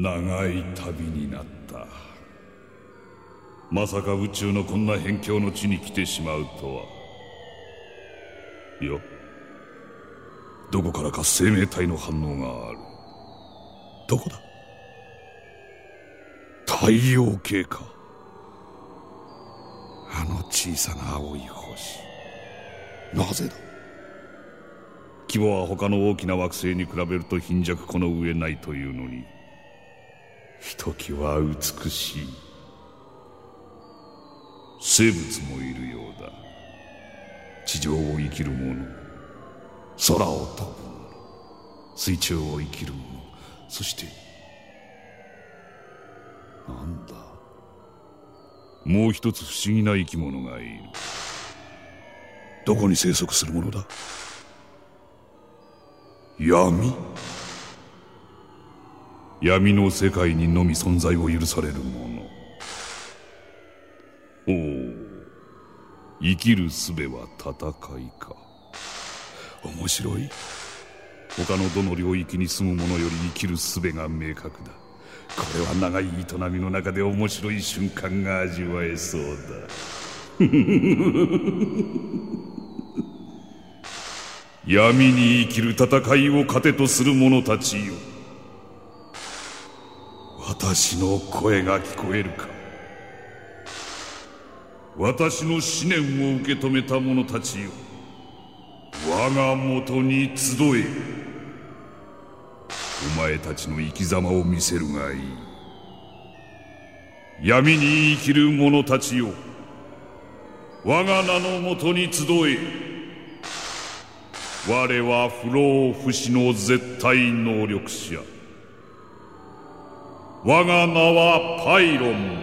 長い旅になった。まさか宇宙のこんな辺境の地に来てしまうとは。いやどこからか生命体の反応がある。どこだ？太陽系か。あの小さな青い星。なぜだ？規模は他の大きな惑星に比べると貧弱この上ないというのに。ひときわ美しい。生物もいるようだ。地上を生きる者。空を飛ぶ者。水中を生きる者。そしてなんだ？もう一つ不思議な生き物がいる。どこに生息するものだ？闇。闇の世界にのみ存在を許されるもの。おお生きる術は戦いか。面白い。他のどの領域に住む者より生きる術が明確だ。これは長い営みの中で面白い瞬間が味わえそうだ。闇に生きる戦いを糧とする者たちよ。私の声が聞こえるか。私の思念を受け止めた者たちよ。我が元に集え。お前たちの生き様を見せるがいい。闇に生きる者たちよ。我が名のもとに集え。我は不老不死の絶対能力者。我が名はパイロン。